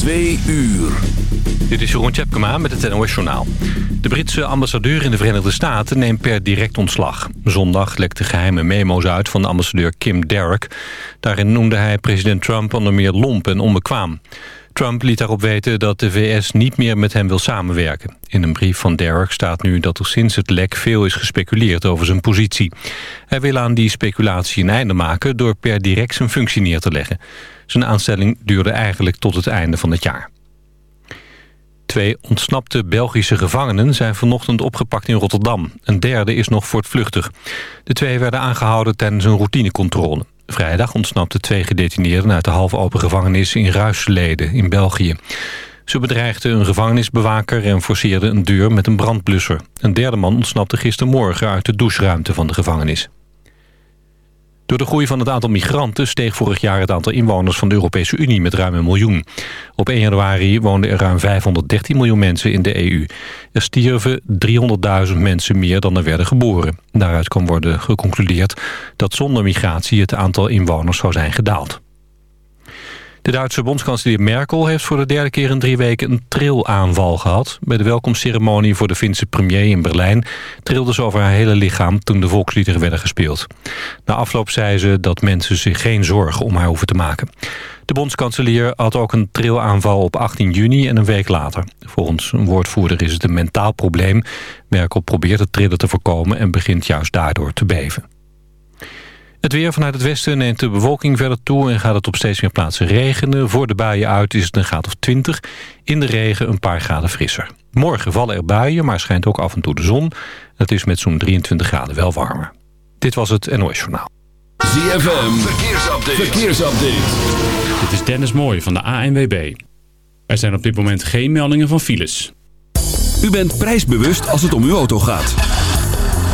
Twee uur. Dit is Jeroen Tjepkema met het NOS Journaal. De Britse ambassadeur in de Verenigde Staten neemt per direct ontslag. Zondag lekte geheime memo's uit van de ambassadeur Kim Derrick. Daarin noemde hij president Trump onder meer lomp en onbekwaam. Trump liet daarop weten dat de VS niet meer met hem wil samenwerken. In een brief van Derrick staat nu dat er sinds het lek veel is gespeculeerd over zijn positie. Hij wil aan die speculatie een einde maken door per direct zijn functie neer te leggen. Zijn aanstelling duurde eigenlijk tot het einde van het jaar. Twee ontsnapte Belgische gevangenen zijn vanochtend opgepakt in Rotterdam. Een derde is nog voortvluchtig. De twee werden aangehouden tijdens een routinecontrole. Vrijdag ontsnapten twee gedetineerden uit de half open gevangenis in Ruisleden in België. Ze bedreigden een gevangenisbewaker en forceerden een deur met een brandblusser. Een derde man ontsnapte gistermorgen uit de doucheruimte van de gevangenis. Door de groei van het aantal migranten steeg vorig jaar het aantal inwoners van de Europese Unie met ruim een miljoen. Op 1 januari woonden er ruim 513 miljoen mensen in de EU. Er stierven 300.000 mensen meer dan er werden geboren. Daaruit kan worden geconcludeerd dat zonder migratie het aantal inwoners zou zijn gedaald. De Duitse bondskanselier Merkel heeft voor de derde keer in drie weken een trillaanval gehad. Bij de welkomstceremonie voor de Finse premier in Berlijn trilde ze over haar hele lichaam toen de volksliederen werden gespeeld. Na afloop zei ze dat mensen zich geen zorgen om haar hoeven te maken. De bondskanselier had ook een trillaanval op 18 juni en een week later. Volgens een woordvoerder is het een mentaal probleem. Merkel probeert het trillen te voorkomen en begint juist daardoor te beven. Het weer vanuit het westen neemt de bewolking verder toe... en gaat het op steeds meer plaatsen regenen. Voor de buien uit is het een graad of 20. In de regen een paar graden frisser. Morgen vallen er buien, maar schijnt ook af en toe de zon. Het is met zo'n 23 graden wel warmer. Dit was het NOS Journaal. ZFM, verkeersupdate. verkeersupdate. Dit is Dennis Mooij van de ANWB. Er zijn op dit moment geen meldingen van files. U bent prijsbewust als het om uw auto gaat.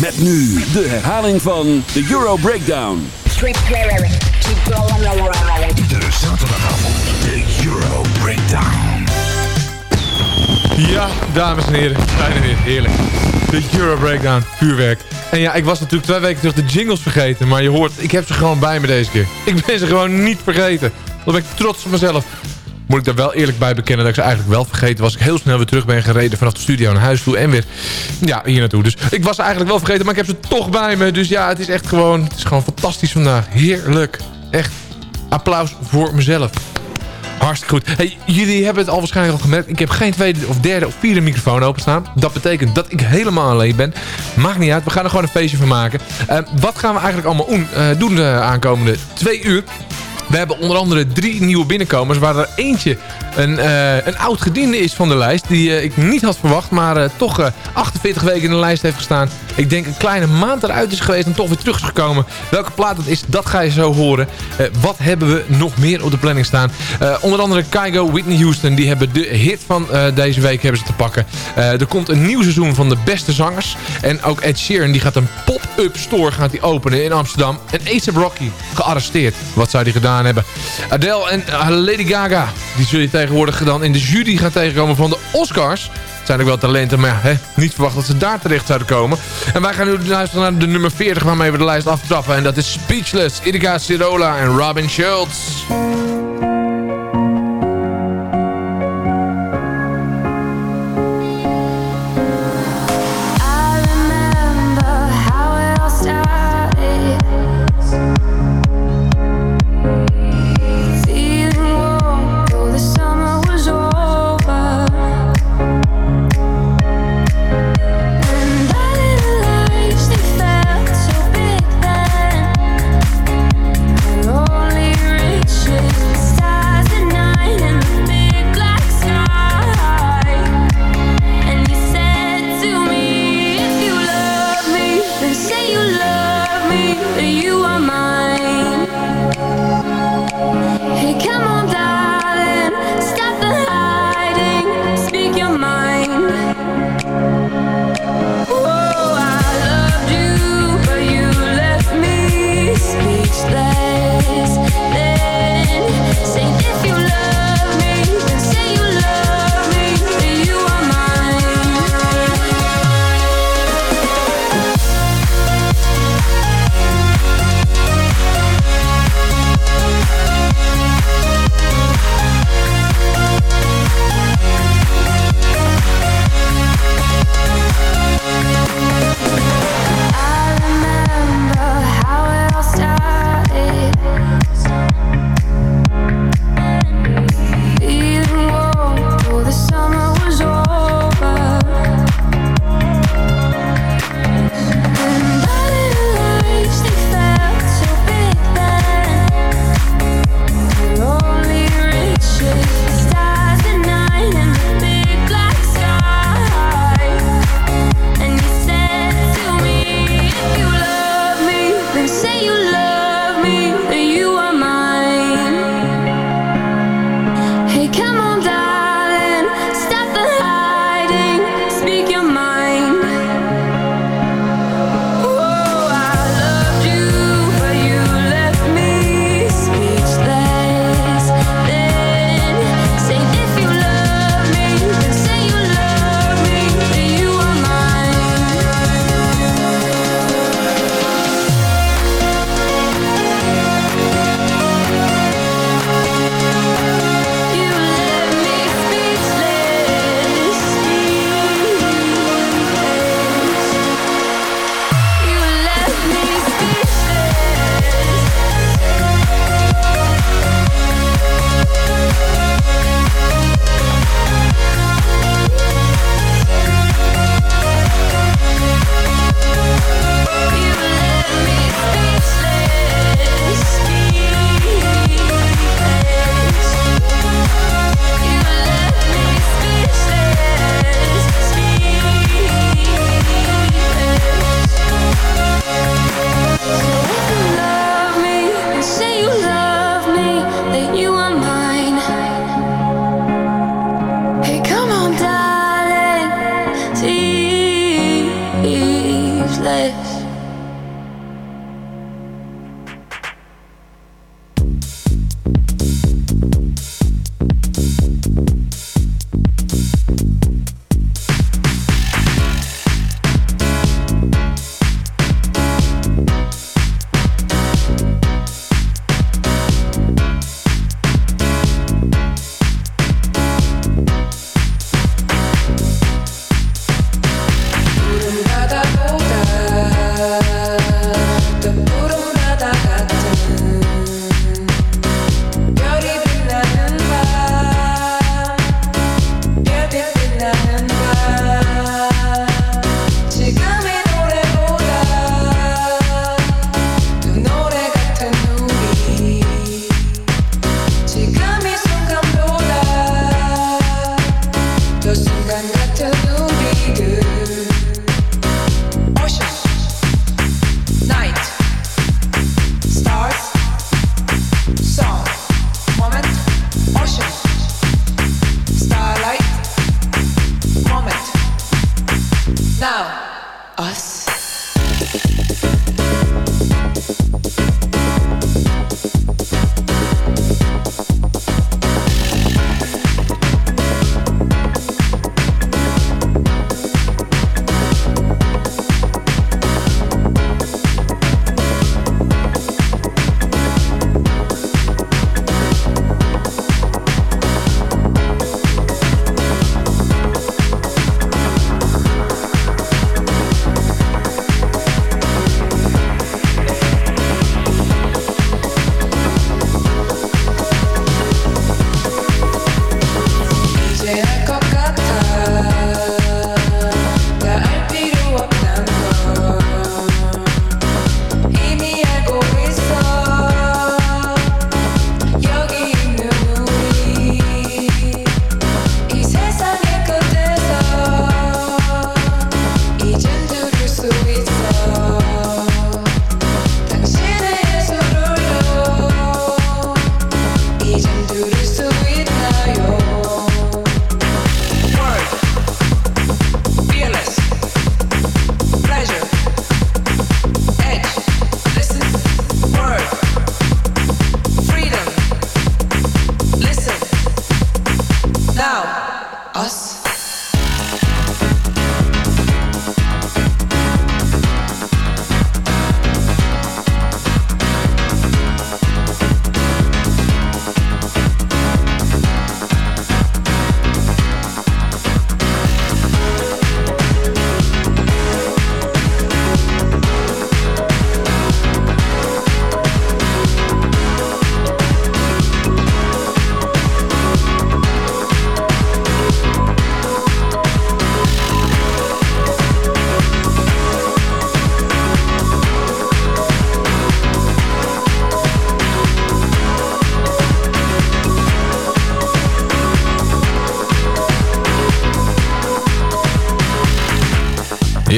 Met nu de herhaling van de Euro Breakdown. Iedere zaterdagavond de Euro Breakdown. Ja, dames en heren, zijn er weer. Heerlijk. De Euro Breakdown, vuurwerk. En ja, ik was natuurlijk twee weken terug de jingles vergeten. Maar je hoort, ik heb ze gewoon bij me deze keer. Ik ben ze gewoon niet vergeten. Dan ben ik trots op mezelf. Moet ik daar wel eerlijk bij bekennen dat ik ze eigenlijk wel vergeten was. Ik heel snel weer terug ben gereden vanaf de studio naar huis toe. En weer ja, hier naartoe. Dus ik was eigenlijk wel vergeten, maar ik heb ze toch bij me. Dus ja, het is echt gewoon, het is gewoon fantastisch vandaag. Heerlijk. Echt. Applaus voor mezelf. Hartstikke goed. Hey, jullie hebben het al waarschijnlijk al gemerkt. Ik heb geen tweede of derde of vierde microfoon openstaan. Dat betekent dat ik helemaal alleen ben. Maakt niet uit. We gaan er gewoon een feestje van maken. Uh, wat gaan we eigenlijk allemaal doen, uh, doen de aankomende twee uur? We hebben onder andere drie nieuwe binnenkomers... waar er eentje een, uh, een oud gediende is van de lijst. Die uh, ik niet had verwacht, maar uh, toch 48 weken in de lijst heeft gestaan. Ik denk een kleine maand eruit is geweest en toch weer terug is gekomen. Welke plaat het is, dat ga je zo horen. wat hebben we nog meer op de planning staan? onder andere Kygo, Whitney Houston, die hebben de hit van deze week hebben ze te pakken. er komt een nieuw seizoen van de beste zangers. En ook Ed Sheeran, die gaat een pop-up store gaat die openen in Amsterdam. En A$AP Rocky, gearresteerd. Wat zou die gedaan hebben? Adele en Lady Gaga, die zul je tegenwoordig dan in de jury gaan tegenkomen van de Oscars. Zijn ook wel talenten, maar hè, niet verwacht dat ze daar terecht zouden komen. En wij gaan nu luisteren naar de nummer 40 waarmee we de lijst aftrappen. En dat is Speechless, Irika Cirola en Robin Schultz.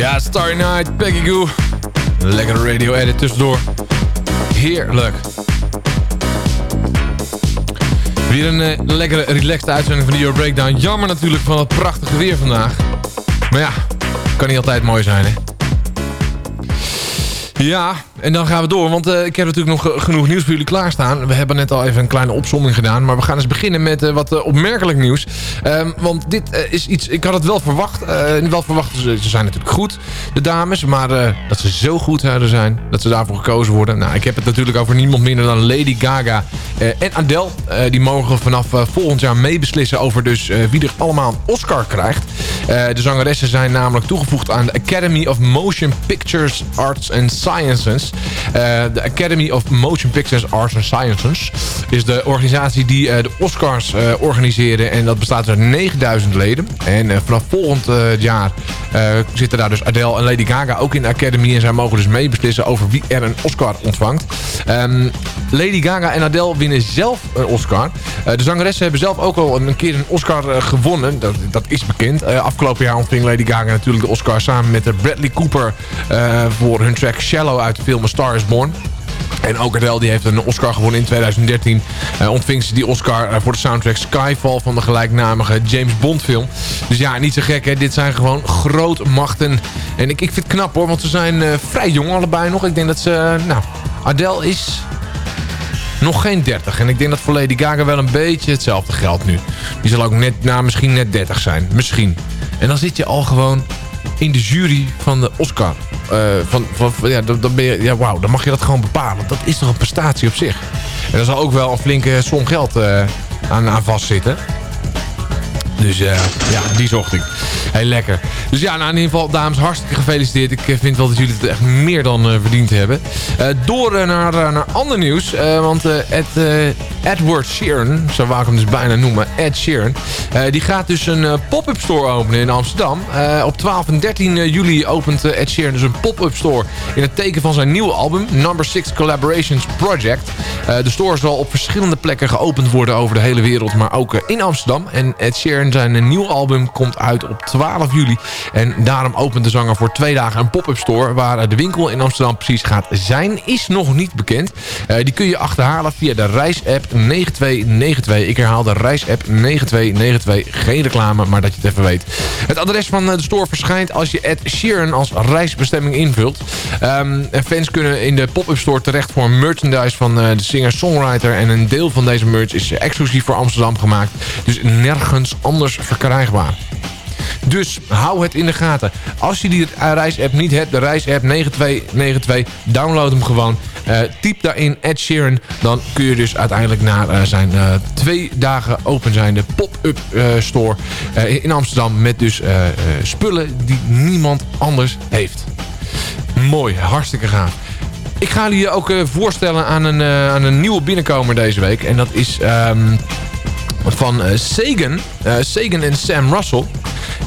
Ja, Starry Night, Peggy Goo. Lekkere radio edit tussendoor. Heerlijk. Weer een uh, lekkere, relaxed uitzending van de Euro Breakdown. Jammer natuurlijk van het prachtige weer vandaag. Maar ja, kan niet altijd mooi zijn, hè? Ja, en dan gaan we door, want uh, ik heb natuurlijk nog genoeg nieuws voor jullie klaarstaan. We hebben net al even een kleine opzomming gedaan, maar we gaan eens beginnen met wat opmerkelijk nieuws. Um, want dit is iets, ik had het wel verwacht. wel verwacht, ze, ze, zijn natuurlijk goed, de dames. Maar dat ze zo goed zouden zijn, dat ze daarvoor gekozen worden. Nou, ik heb het natuurlijk over niemand minder dan Lady Gaga en Adele. die mogen vanaf volgend jaar meebeslissen over dus wie er allemaal een Oscar krijgt. De zangeressen zijn namelijk toegevoegd aan de Academy of Motion Pictures Arts and Sciences. Uh, de Academy of Motion Pictures Arts and Sciences is de organisatie die uh, de Oscars organiseren. En dat bestaat uit 9000 leden. En vanaf volgend jaar zitten daar dus Adele en Lady Gaga ook in de Academy. En zij mogen dus meebeslissen over wie er een Oscar ontvangt. Um, Lady Gaga en Adele winnen zelf een Oscar. de zangeressen hebben zelf ook al een keer een Oscar gewonnen. Dat, dat is bekend. Afgelopen jaar ontving Lady Gaga natuurlijk de Oscar samen met Bradley Cooper voor hun track Shallow uit de film A Star is Born. En ook Adele die heeft een Oscar gewonnen in 2013. Uh, ontving ze die Oscar uh, voor de soundtrack Skyfall van de gelijknamige James Bond film. Dus ja, niet zo gek hè. Dit zijn gewoon grootmachten. En ik, ik vind het knap hoor, want ze zijn vrij jong allebei nog. Ik denk dat ze... nou, Adele is nog geen 30. En ik denk dat voor Lady Gaga wel een beetje hetzelfde geldt nu. Die zal ook net, nou, misschien net 30 zijn. Misschien. En dan zit je al gewoon in de jury van de Oscar. Uh, van, van, ja, dan, ben je, ja, wauw, dan mag je dat gewoon bepalen. Dat is toch een prestatie op zich. En er zal ook wel een flinke som geld uh, aan, aan vastzitten. Dus uh, ja, die zocht ik. Heel lekker. Dus ja, nou in ieder geval, dames, hartstikke gefeliciteerd. Ik vind wel dat jullie het echt meer dan uh, verdiend hebben. Door naar, naar ander nieuws. want Ed, Edward Sheeran, zo wou ik hem dus bijna noemen. Ed Sheeran. die gaat dus een pop-up store openen in Amsterdam. op 12 en 13 juli opent Ed Sheeran dus een pop-up store. In het teken van zijn nieuwe album. Number 6 Collaborations Project. de store zal op verschillende plekken geopend worden over de hele wereld. Maar ook in Amsterdam. En Ed Sheeran zijn nieuw album komt uit op 12 juli. En daarom opent de zanger voor twee dagen een pop-up store. Waar de winkel in Amsterdam precies gaat zijn, is nog niet bekend. Uh, die kun je achterhalen via de reisapp 9292. Ik herhaal de reisapp 9292. Geen reclame, maar dat je het even weet. Het adres van de store verschijnt als je Ed Sheeran als reisbestemming invult. En fans kunnen in de pop-up store terecht voor merchandise van uh, de singer-songwriter. En een deel van deze merch is exclusief voor Amsterdam gemaakt. Dus nergens anders verkrijgbaar. Dus hou het in de gaten. Als je die reisapp niet hebt, de reisapp 9292, download hem gewoon. Uh, typ daarin Ed Sheeran. Dan kun je dus uiteindelijk naar uh, zijn uh, twee dagen open zijnde pop-up store in Amsterdam. Met dus spullen die niemand anders heeft. Mooi, hartstikke gaaf. Ik ga jullie ook voorstellen aan een, aan een nieuwe binnenkomer deze week. En dat is... Um, van uh, Sagan. Uh, Sagan en Sam Russell.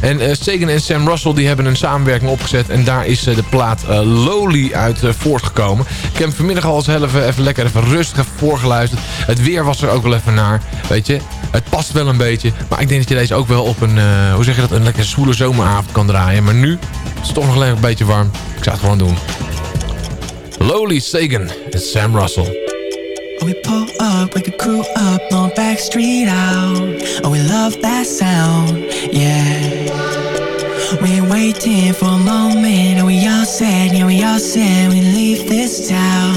En uh, Sagan en Sam Russell die hebben een samenwerking opgezet. En daar is de plaat Lowly uit voortgekomen. Ik heb vanmiddag al eens even, even lekker even rustig voorgeluisterd. Het weer was er ook wel even naar. Weet je, het past wel een beetje. Maar ik denk dat je deze ook wel op een, hoe zeg je dat, een lekker zwoele zomeravond kan draaien. Maar nu is het toch nog een beetje warm. Ik zou het gewoon doen. Lowly Sagan en Sam Russell. Oh, we pull up, wake the crew up, no backstreet out. Oh, we love that sound, yeah. We're waiting for a moment, and we all said, yeah, we all said we leave this town.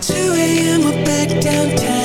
2 a.m. we're back downtown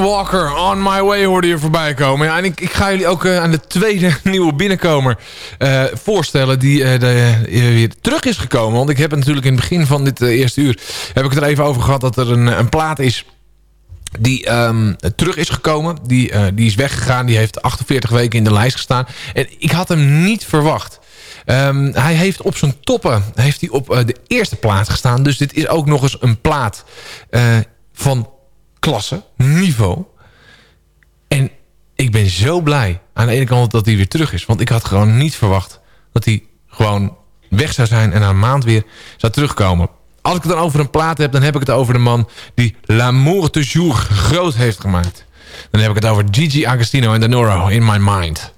Walker, On My Way hoorde je voorbij komen. En ik, ik ga jullie ook eh, aan de tweede nieuwe binnenkomer eh, voorstellen... die de, weer terug is gekomen. Want ik heb natuurlijk in het begin van dit eerste uur... heb ik het er even over gehad dat er een, een plaat is die ehm, terug is gekomen. Die, die is weggegaan. Die heeft 48 weken in de lijst gestaan. En ik had hem niet verwacht. Ehm, hij heeft op zijn toppen heeft hij op de eerste plaats gestaan. Dus dit is ook nog eens een plaat van klasse, niveau. En ik ben zo blij aan de ene kant dat hij weer terug is. Want ik had gewoon niet verwacht dat hij gewoon weg zou zijn... en na een maand weer zou terugkomen. Als ik het dan over een plaat heb, dan heb ik het over de man... die L'amour toujours groot heeft gemaakt. Dan heb ik het over Gigi Agostino en Danoro in my mind.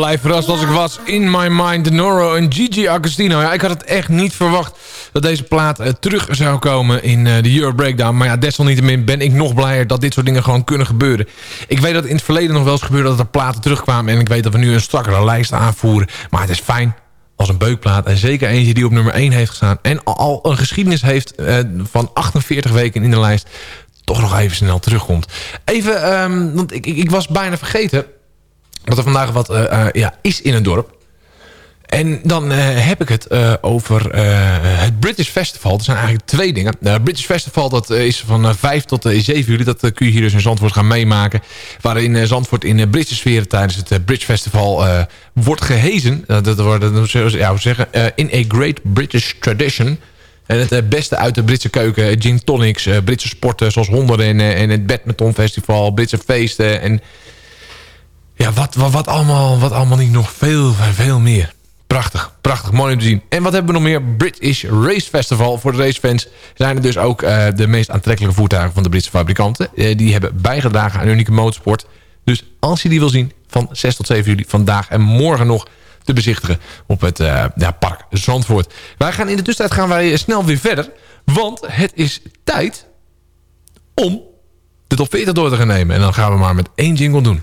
Blij verrast als ik was. In My Mind, Noro en Gigi Agostino. Ja, ik had het echt niet verwacht dat deze plaat uh, terug zou komen in uh, de Euro Breakdown. Maar ja, desalniettemin ben ik nog blijer dat dit soort dingen gewoon kunnen gebeuren. Ik weet dat in het verleden nog wel eens gebeurde dat er platen terugkwamen. En ik weet dat we nu een strakkere lijst aanvoeren. Maar het is fijn als een beukplaat. En zeker eentje die op nummer 1 heeft gestaan. En al een geschiedenis heeft uh, van 48 weken in de lijst. Toch nog even snel terugkomt. Even, um, want ik, ik, ik was bijna vergeten dat er vandaag wat uh, ja, is in een dorp. En dan uh, heb ik het over het British Festival. Er zijn eigenlijk twee dingen. Het British Festival dat, is van 5 tot 7 juli. Dat kun je hier dus in Zandvoort gaan meemaken. Waarin Zandvoort in Britse sferen tijdens het British Festival wordt gehezen. dat wordt, ja, zeggen, in a great British tradition. En het beste uit de Britse keuken. Gin tonics, Britse sporten zoals hondenrennen en het badminton festival. Britse feesten en ja, wat, wat, wat, allemaal, wat allemaal niet nog veel, veel meer. Prachtig, prachtig, mooi om te zien. En wat hebben we nog meer? British Race Festival. Voor de racefans zijn er dus ook uh, de meest aantrekkelijke voertuigen van de Britse fabrikanten. Uh, die hebben bijgedragen aan unieke motorsport. Dus als je die wil zien, van 6 tot 7 juli, vandaag en morgen nog... te bezichtigen op het eh, ja, park Zandvoort. Wij gaan in de tussentijd gaan wij snel weer verder. Want het is tijd om de top 40 door te gaan nemen. En dan gaan we maar met één jingle doen.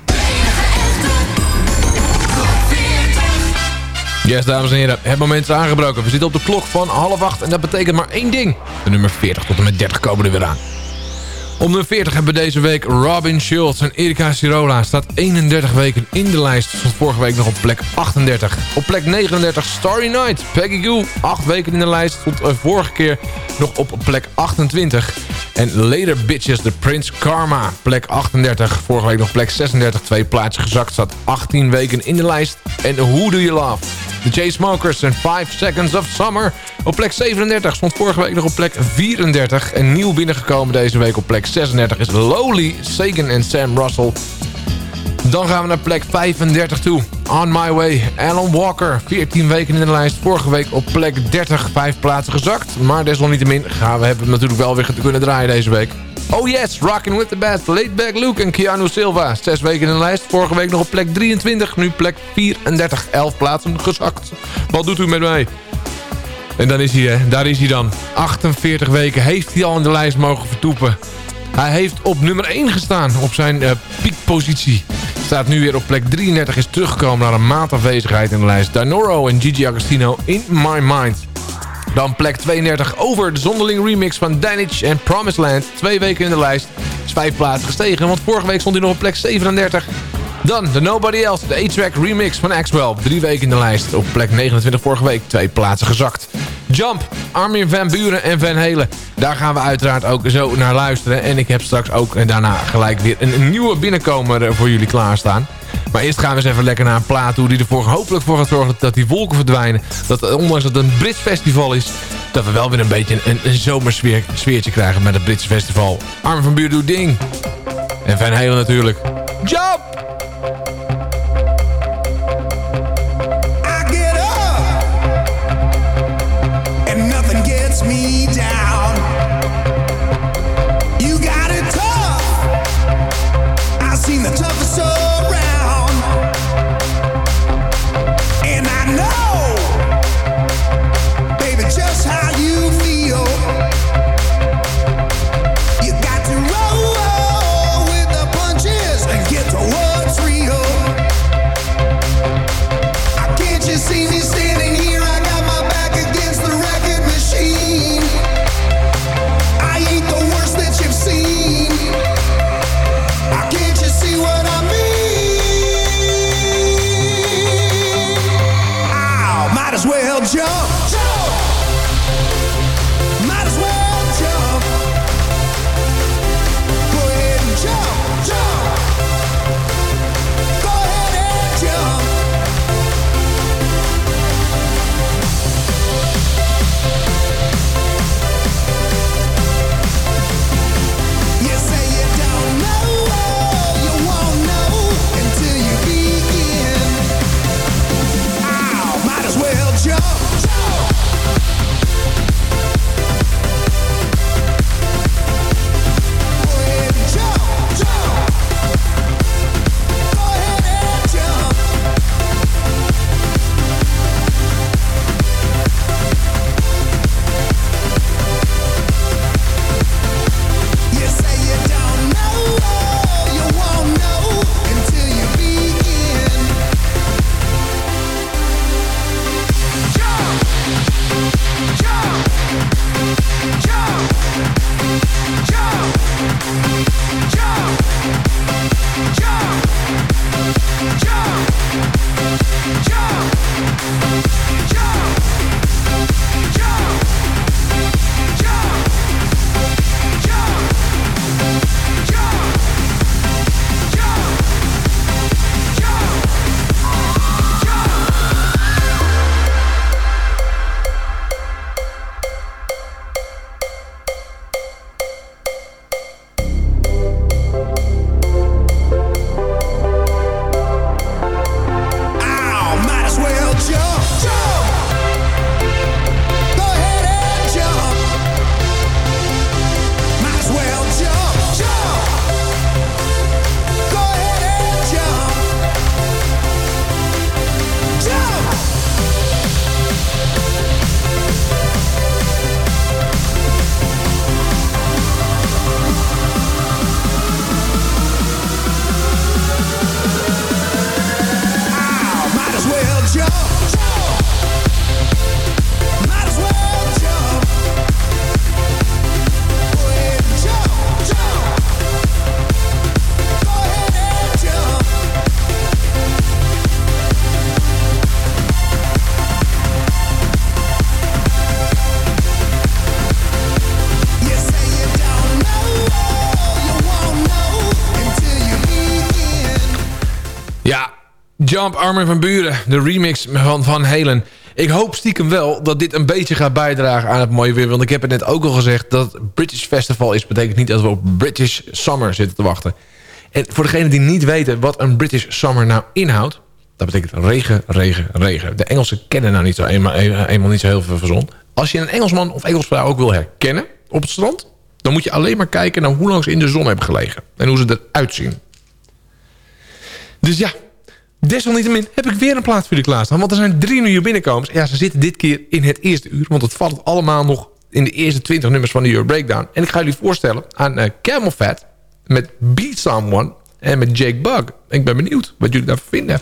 Yes, dames en heren, het moment is aangebroken. We zitten op de klok van half acht en dat betekent maar één ding. De nummer 40 tot en met 30 komen er weer aan. Op nummer 40 hebben we deze week Robin Schultz en Erika Sirola. Staat 31 weken in de lijst. Stond vorige week nog op plek 38. Op plek 39 Starry Night. Peggy Goo, 8 weken in de lijst. Stond uh, vorige keer nog op plek 28. En Later Bitches, de Prince Karma. Plek 38. Vorige week nog plek 36. Twee plaatsen gezakt. Staat 18 weken in de lijst. En Who Do You Love? De J-Smokers en 5 Seconds of Summer. Op plek 37 stond vorige week nog op plek 34. En nieuw binnengekomen deze week op plek 36 is Lowly, Sagan en Sam Russell. Dan gaan we naar plek 35 toe. On My Way, Alan Walker. 14 weken in de lijst. Vorige week op plek 30, 5 plaatsen gezakt. Maar desalniettemin gaan we hebben natuurlijk wel weer te kunnen draaien deze week. Oh yes, Rockin' With The Best, Laid Back Luke en Keanu Silva. Zes weken in de lijst, vorige week nog op plek 23, nu plek 34. 11 plaatsen gezakt. Wat doet u met mij? En dan is hij, hè. daar is hij dan. 48 weken heeft hij al in de lijst mogen vertoepen. Hij heeft op nummer 1 gestaan op zijn uh, piekpositie. Staat nu weer op plek 33, is teruggekomen naar een maand afwezigheid in de lijst. Danoro en Gigi Agostino in My Mind. Dan plek 32 over de zonderling remix van Danich en Promised Land. Twee weken in de lijst. Is vijf plaatsen gestegen, want vorige week stond hij nog op plek 37. Dan de Nobody Else, de A-track remix van Axwell. Drie weken in de lijst. Op plek 29 vorige week. Twee plaatsen gezakt. Jump, Armin van Buren en Van Helen. Daar gaan we uiteraard ook zo naar luisteren. En ik heb straks ook en daarna gelijk weer een nieuwe binnenkomer voor jullie klaarstaan. Maar eerst gaan we eens even lekker naar een plaat toe... die ervoor hopelijk voor gaat zorgen dat die wolken verdwijnen. Dat ondanks dat het een Brits festival is... dat we wel weer een beetje een, een zomersfeertje krijgen met het Britse festival. Armin van Buren doet ding. En Van Helen natuurlijk. Jump! Seen the toughest Jump Armin van Buren, de remix van Van Halen. Ik hoop stiekem wel dat dit een beetje gaat bijdragen aan het mooie weer. Want ik heb het net ook al gezegd dat British Festival is. betekent niet dat we op British Summer zitten te wachten. En voor degenen die niet weten wat een British Summer nou inhoudt... dat betekent regen, regen, regen. De Engelsen kennen nou niet zo eenmaal, eenmaal niet zo heel veel van zon. Als je een Engelsman of Engelsvrouw ook wil herkennen op het strand... dan moet je alleen maar kijken naar hoe lang ze in de zon hebben gelegen. En hoe ze eruit zien. Dus ja, desalniettemin heb ik weer een plaat voor jullie klaarstaan. Want er zijn drie nieuwe binnenkomers. Ja, ze zitten dit keer in het eerste uur. Want het valt allemaal nog in de eerste twintig nummers van de Euro Breakdown. En ik ga jullie voorstellen aan uh, Camel Fat met Beat Someone en met Jake Bug. Ik ben benieuwd wat jullie daarvan vinden.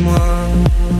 moi.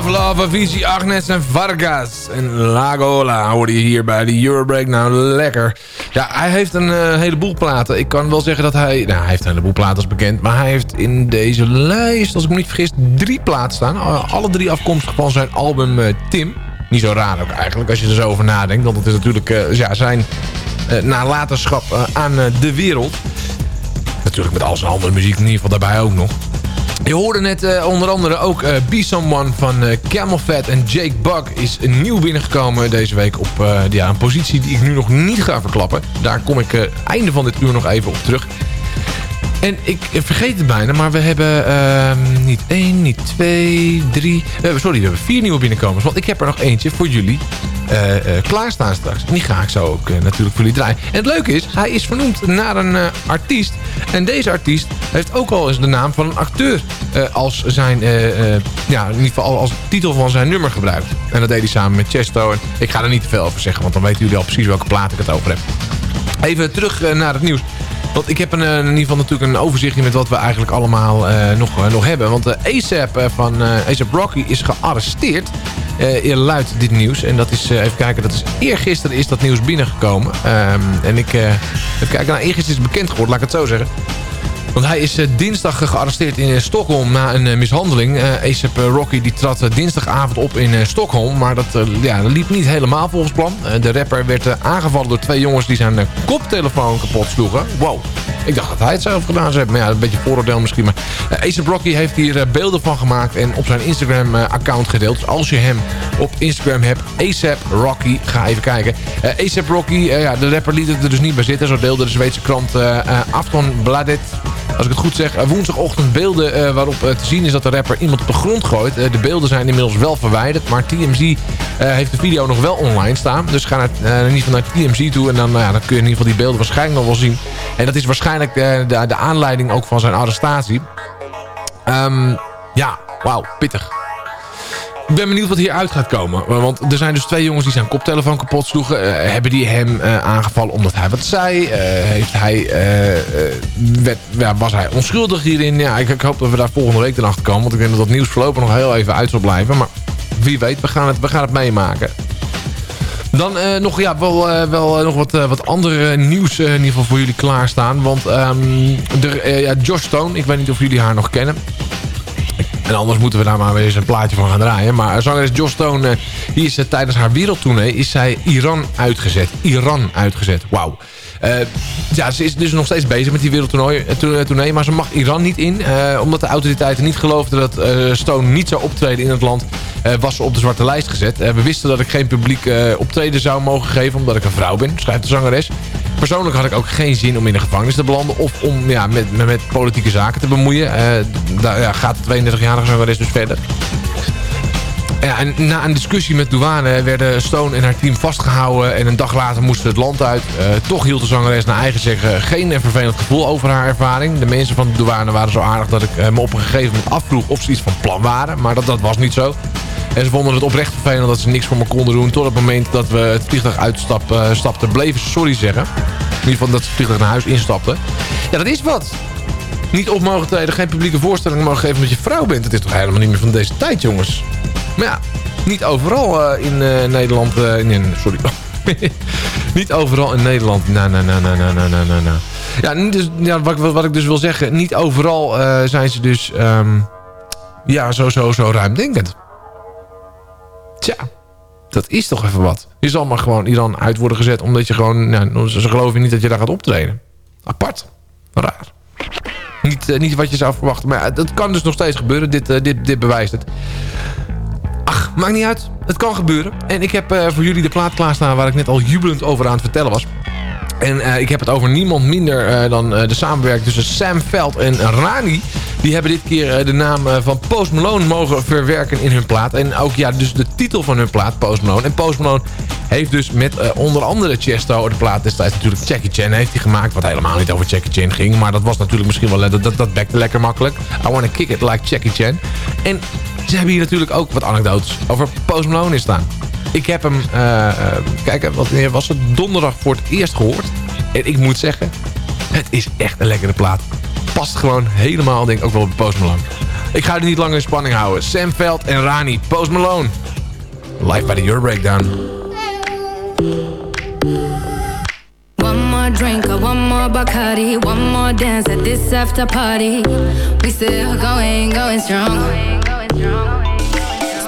Tough Love, Avicii, Agnes en Vargas. En Lagola hoorde je hier bij de Eurobreak. Nou, lekker. Ja, hij heeft een eh, heleboel platen. Ik kan wel zeggen dat hij... Nou, hij heeft een heleboel platen als bekend. Maar hij heeft in deze lijst, als ik me niet vergis, drie platen staan. Alle drie afkomstig van zijn album uh, Tim. Niet zo raar ook eigenlijk, als je er zo over nadenkt. Want het is natuurlijk uh, ja, zijn nalatenschap aan de wereld. Natuurlijk met al zijn andere muziek in ieder geval daarbij ook nog. Je hoorde net uh, onder andere ook uh, Be Someone van uh, Camel Fat en Jake Buck is nieuw binnengekomen deze week op ja, een positie die ik nu nog niet ga verklappen. Daar kom ik einde van dit uur nog even op terug. En ik vergeet het bijna, maar we hebben ehm, niet één, niet twee, drie... sorry, we hebben vier nieuwe binnenkomers. Want ik heb er nog eentje voor jullie uh, uh, klaarstaan straks. En die ga ik zo ook natuurlijk voor jullie draaien. En het leuke is, hij is vernoemd naar een artiest. En deze artiest heeft ook al eens de naam van een acteur als zijn, ja, in ieder als titel van zijn nummer gebruikt. En dat deed hij samen met Chesto. En ik ga er niet te veel over zeggen, want dan weten jullie al precies welke plaat ik het over heb. Even terug naar het nieuws. Want ik heb een, in ieder geval natuurlijk een overzichtje met wat we eigenlijk allemaal uh, nog, uh, nog hebben. Want uh, ASAP van ASAP Rocky is gearresteerd. Uh, luidt dit nieuws. En dat is, even kijken, dat is eergisteren is dat nieuws binnengekomen. Um, en ik, even kijken, nou eergisteren is het bekend geworden, laat ik het zo zeggen. Want hij is uh, dinsdag gearresteerd in uh, Stockholm na een uh, mishandeling. ASAP Rocky die trad dinsdagavond op in Stockholm. Maar dat, ja, liep niet helemaal volgens plan. de rapper werd aangevallen door twee jongens die zijn koptelefoon kapot sloegen. Wow. Ik dacht dat hij het zelf gedaan zou hebben. Maar ja, een beetje vooroordeel misschien. Maar Rocky heeft hier beelden van gemaakt en op zijn Instagram account gedeeld. Dus als je hem op Instagram hebt, ASAP Rocky, ga even kijken. ASAP Rocky, ja, de rapper liet het er dus niet bij zitten. Zo deelde de Zweedse krant Afton Bladet als ik het goed zeg, woensdagochtend beelden uh, waarop uh, te zien is dat de rapper iemand op de grond gooit. De beelden zijn inmiddels wel verwijderd, maar TMZ heeft de video nog wel online staan. Dus ga naar, in ieder geval naar TMZ toe en dan, ja, dan kun je in ieder geval die beelden waarschijnlijk nog wel zien. En dat is waarschijnlijk de, de, aanleiding ook van zijn arrestatie. Um, ja, wauw, pittig. Ik ben benieuwd wat hieruit gaat komen. Want er zijn dus twee jongens die zijn koptelefoon kapot sloegen. Uh, hebben die hem uh, aangevallen omdat hij wat zei? Uh, heeft hij, ja, was hij onschuldig hierin? Ja, ik, ik, hoop dat we daar volgende week achter komen. Want ik denk dat dat nieuws voorlopig nog heel even uit zal blijven. Maar wie weet, we gaan het, we gaan het meemaken. Dan nog, ja, wel, wel nog wat, wat andere nieuws in ieder geval voor jullie klaarstaan. Want um, de, ja, Josh Stone, ik weet niet of jullie haar nog kennen. En anders moeten we daar maar weer eens een plaatje van gaan draaien. Maar zangeres Joss Stone, die is tijdens haar wereldtournee... is zij Iran uitgezet. Iran uitgezet. Wauw. Uh, ja, ze is dus nog steeds bezig met die wereldtournee. Maar ze mag Iran niet in. Omdat de autoriteiten niet geloofden dat uh, Stone niet zou optreden in het land... was ze op de zwarte lijst gezet. we wisten dat ik geen publiek optreden zou mogen geven... omdat ik een vrouw ben, schrijft de zangeres. Persoonlijk had ik ook geen zin om in de gevangenis te belanden... of om ja, met, met, met politieke zaken te bemoeien. daar ja, gaat de 32-jarige zangeres dus verder. Ja, en na een discussie met douane werden Stone en haar team vastgehouden... en een dag later moesten het land uit. Uh, toch hield de zangeres naar eigen zeggen geen vervelend gevoel over haar ervaring. De mensen van de douane waren zo aardig dat ik uh, me op een gegeven moment afvroeg... of ze iets van plan waren, maar dat, dat was niet zo. En ze vonden het oprecht vervelend dat ze niks voor me konden doen... tot het moment dat we het vliegtuig uitstapten, uh, bleven ze sorry zeggen. In ieder geval dat ze het vliegtuig naar huis instapten. Ja, dat is wat niet op mogen treden, geen publieke voorstelling mogen geven omdat je vrouw bent. Het is toch helemaal niet meer van deze tijd, jongens. Maar ja, niet overal uh, in uh, Nederland... Nee, sorry. niet overal in Nederland. Nou, nou, nou, nou, nou, nou, nou, nou. Ja, dus, ja wat, wat, ik dus wil zeggen. Niet overal zijn ze dus... Um, ja, zo, zo, zo ruimdenkend. Tja, dat is toch even wat. Je zal maar gewoon Iran uit worden gezet... omdat je gewoon... Nou, ze geloven niet dat je daar gaat optreden. Apart. Raar. Niet, uh, niet wat je zou verwachten. Maar dat kan dus nog steeds gebeuren. Dit, uh, dit, dit bewijst het. Ach, maakt niet uit. Het kan gebeuren. En ik heb uh, voor jullie de plaat klaarstaan waar ik net al jubelend over aan het vertellen was. En uh, ik heb het over niemand minder uh, dan uh, de samenwerking tussen Sam Veld en Rani. Die hebben dit keer de naam van Post Malone mogen verwerken in hun plaat. En ook ja, dus de titel van hun plaat, Post Malone. En Post Malone heeft dus met onder andere Chesto, de plaat destijds natuurlijk Jackie Chan heeft hij gemaakt. Wat helemaal niet over Jackie Chan ging. Maar dat was natuurlijk misschien wel, dat, dat, dat bekte lekker makkelijk. I wanna kick it like Jackie Chan. En ze hebben hier natuurlijk ook wat anekdotes over Post Malone in staan. Ik heb hem, eh, eh, kijk, wat was het? Donderdag voor het eerst gehoord. En ik moet zeggen, het is echt een lekkere plaat. Past gewoon helemaal, denk ook wel op Post Malone. Ik ga er niet langer in spanning houden. Sam Veld en Rani, Post Malone. Live by the Euro Breakdown. One more drink, one more Bacardi One more dance at this after party We still going, going strong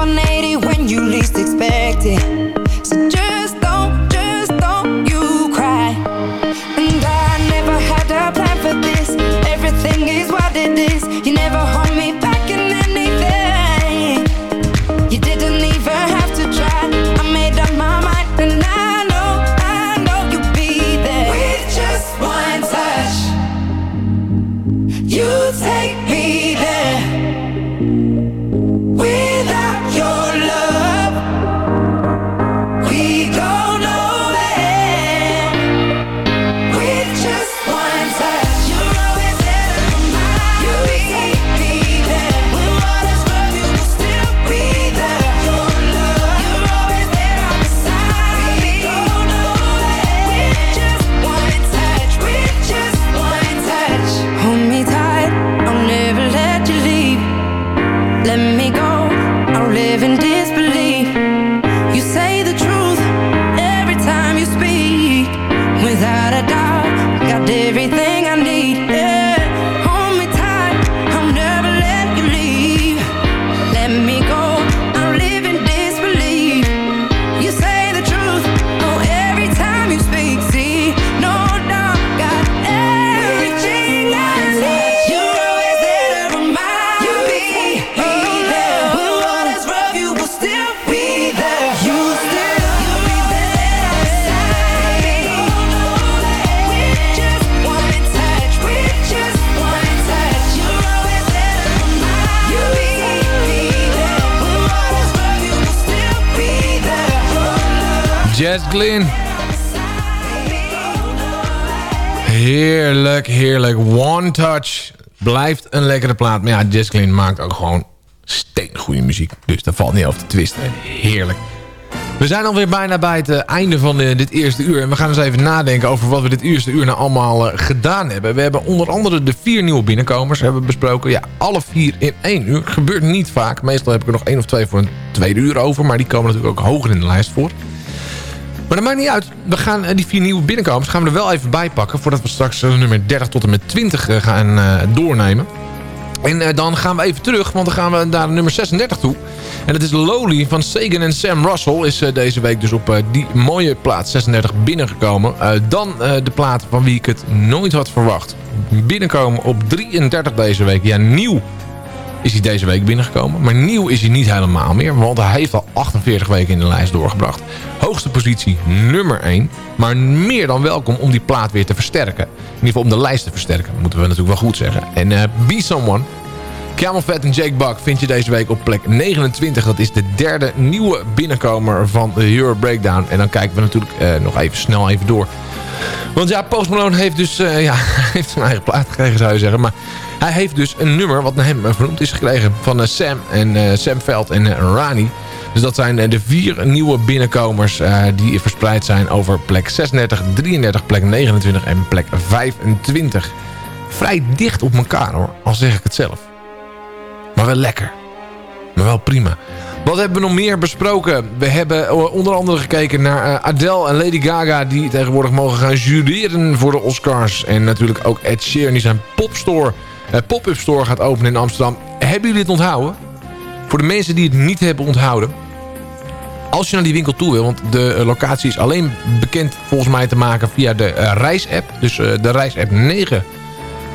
180 when you least expect it. Heerlijk, heerlijk. One Touch. Blijft een lekkere plaat. Maar ja, Jess maakt ook gewoon steengoede muziek. Dus daar valt niet over te twisten. Heerlijk. We zijn alweer bijna bij het eh, einde van eh, dit eerste uur. En we gaan eens even nadenken over wat we dit eerste uur nou allemaal eh, gedaan hebben. We hebben onder andere de vier nieuwe binnenkomers hebben besproken. Ja, alle vier in één uur. Gebeurt niet vaak. Meestal heb ik er nog één of twee voor een tweede uur over. Maar die komen natuurlijk ook hoger in de lijst voor. Maar dat maakt niet uit. We gaan eh, die vier nieuwe binnenkomers gaan we er wel even bij pakken... voordat we straks eh, nummer 30 tot en met 20 eh, gaan doornemen. En dan gaan we even terug, want dan gaan we naar nummer 36 toe. En dat is Lowly van Sagan en Sam Russell. Is deze week dus op die mooie plaats 36 binnengekomen. Dan de plaat van wie ik het nooit had verwacht. Binnenkomen op 33 deze week. Ja, nieuw is hij deze week binnengekomen. Maar nieuw is hij niet helemaal meer. Want hij heeft al 48 weken in de lijst doorgebracht. Hoogste positie nummer 1. Maar meer dan welkom om die plaat weer te versterken. In ieder geval om de lijst te versterken. Moeten we natuurlijk wel goed zeggen. En eh Be Someone. Camel Fat en Jake Buck vind je deze week op plek 29. Dat is de derde nieuwe binnenkomer van de Euro Breakdown. En dan kijken we natuurlijk eh, nog even snel even door. Want ja, Post Malone heeft dus eh, ja, heeft zijn eigen plaat gekregen, zou je zeggen. Maar hij heeft dus een nummer wat naar hem vernoemd is gekregen van eh, Sam en eh, Sam Veld en eh, Rani. Dus dat zijn de vier nieuwe binnenkomers die verspreid zijn over plek 36, 33, plek 29 en plek 25. Vrij dicht op elkaar hoor, al zeg ik het zelf. Maar wel lekker. Maar wel prima. Wat hebben we nog meer besproken? We hebben onder andere gekeken naar Adele en Lady Gaga... die tegenwoordig mogen gaan jureren voor de Oscars. En natuurlijk ook Ed Sheeran die zijn popstore, pop-up store gaat openen in Amsterdam. Hebben jullie het onthouden? Voor de mensen die het niet hebben onthouden... als je naar die winkel toe wil... want de eh, locatie is alleen bekend volgens mij te maken via de eh, reisapp. Dus eh, de reisapp 9...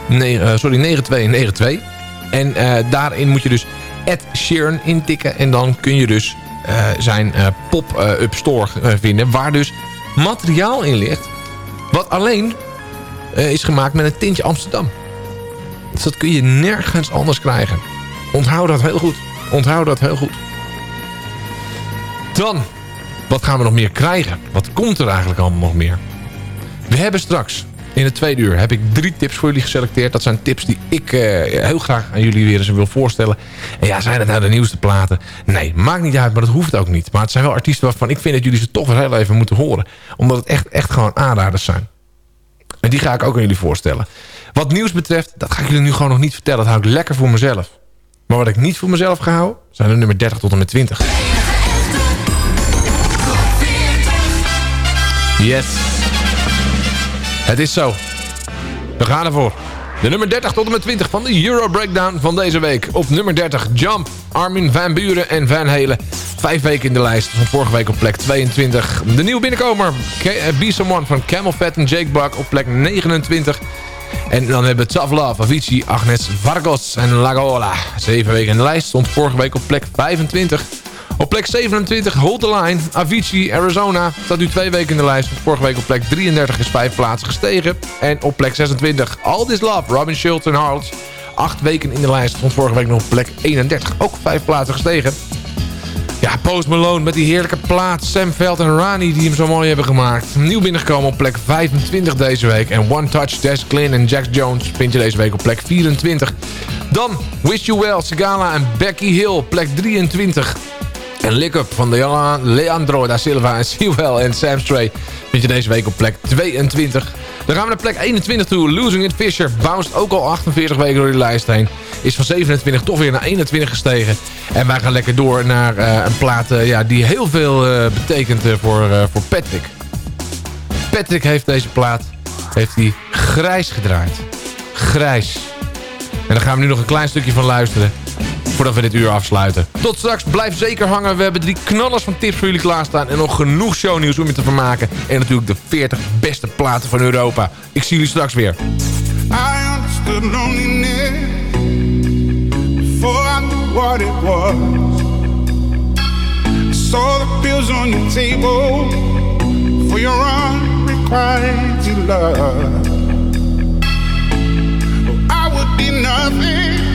Nee, eh, sorry, 9292. En daarin moet je dus Ed Sheeran intikken. En dan kun je dus zijn pop-up store vinden. Waar dus materiaal in ligt. Wat alleen is gemaakt met een tintje Amsterdam. Dus dat kun je nergens anders krijgen. Onthoud dat heel goed. Onthoud dat heel goed. Dan, wat gaan we nog meer krijgen? Wat komt er eigenlijk allemaal nog meer? We hebben straks in het tweede uur heb ik drie tips voor jullie geselecteerd. Dat zijn tips die ik eh, heel graag aan jullie weer eens wil voorstellen. En ja, zijn het nou de nieuwste platen? Nee, maakt niet uit, maar dat hoeft ook niet. Maar het zijn wel artiesten waarvan ik vind dat jullie ze toch wel even moeten horen. Omdat het echt, echt gewoon aanraders zijn. En die ga ik ook aan jullie voorstellen. Wat nieuws betreft, dat ga ik jullie nu gewoon nog niet vertellen. Dat hou ik lekker voor mezelf. Maar wat ik niet voor mezelf ga houden, zijn de nummer 30 tot en met 20. Yes. Het is zo. We gaan ervoor. De nummer 30 tot en met 20 van de Euro Breakdown van deze week. Op nummer 30 Jump, Armin van Buren en Van Helen. Vijf weken in de lijst. Van vorige week op plek 22. De nieuwe binnenkomer. Eh, Be Someone van Camel Fat en Jake Buck op plek 29. En dan hebben we Love, Avicii, Agnes Vargos en Lagola. Zeven weken in de lijst. Stond vorige week op plek 25. Op plek 27, Hold the Line, Avicii, Arizona. Staat nu twee weken in de lijst. Vorige week op plek 33 is vijf plaatsen gestegen. En op plek 26, All This Love, Robin Schultz en Harlots. Acht weken in de lijst. Stond vorige week nog op plek 31. Ook vijf plaatsen gestegen. Ja, Post Malone met die heerlijke plaat. Sam Veld en Rani die hem zo mooi hebben gemaakt. Nieuw binnengekomen op plek 25 deze week. En One Touch, Des Glynn en Jax Jones vind je deze week op plek 24. Dan Wish You Well, Sigala en Becky Hill, plek 23. En Lick Up van Leandro da Silva en Sewell en Sam Stray vind je deze week op plek 22. Dan gaan we naar plek 21 toe. Losing It Fisher bounced ook al 48 weken door de lijst heen. Is van 27 toch weer naar 21 gestegen. En wij gaan lekker door naar eh, een plaat eh, ja, die heel veel eh, betekent voor, voor Patrick. Patrick heeft deze plaat heeft hij grijs gedraaid. Grijs. En daar gaan we nu nog een klein stukje van luisteren voordat we dit uur afsluiten. Tot straks, blijf zeker hangen. We hebben drie knallers van tips voor jullie klaarstaan. En nog genoeg shownieuws om je te vermaken. En natuurlijk de 40 beste platen van Europa. Ik zie jullie straks weer. I understood loneliness before I knew what it was. I saw the pills on your table for your unrequited love. Oh, I would be nothing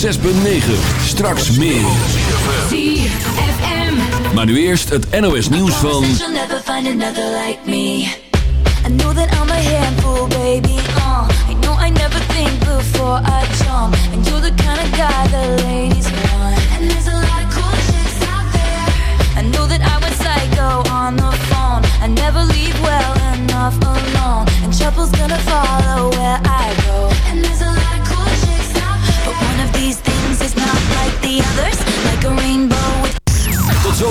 106.9. Straks meer. ZFM. Maar nu eerst het NOS nieuws van... I know that I'm a handful, baby. Uh, I know I never think before I jump. And you're the kind of guy the ladies want. And there's a lot of cool chicks out there. I know that I went psycho on the phone. I never leave well enough alone. And trouble's gonna follow where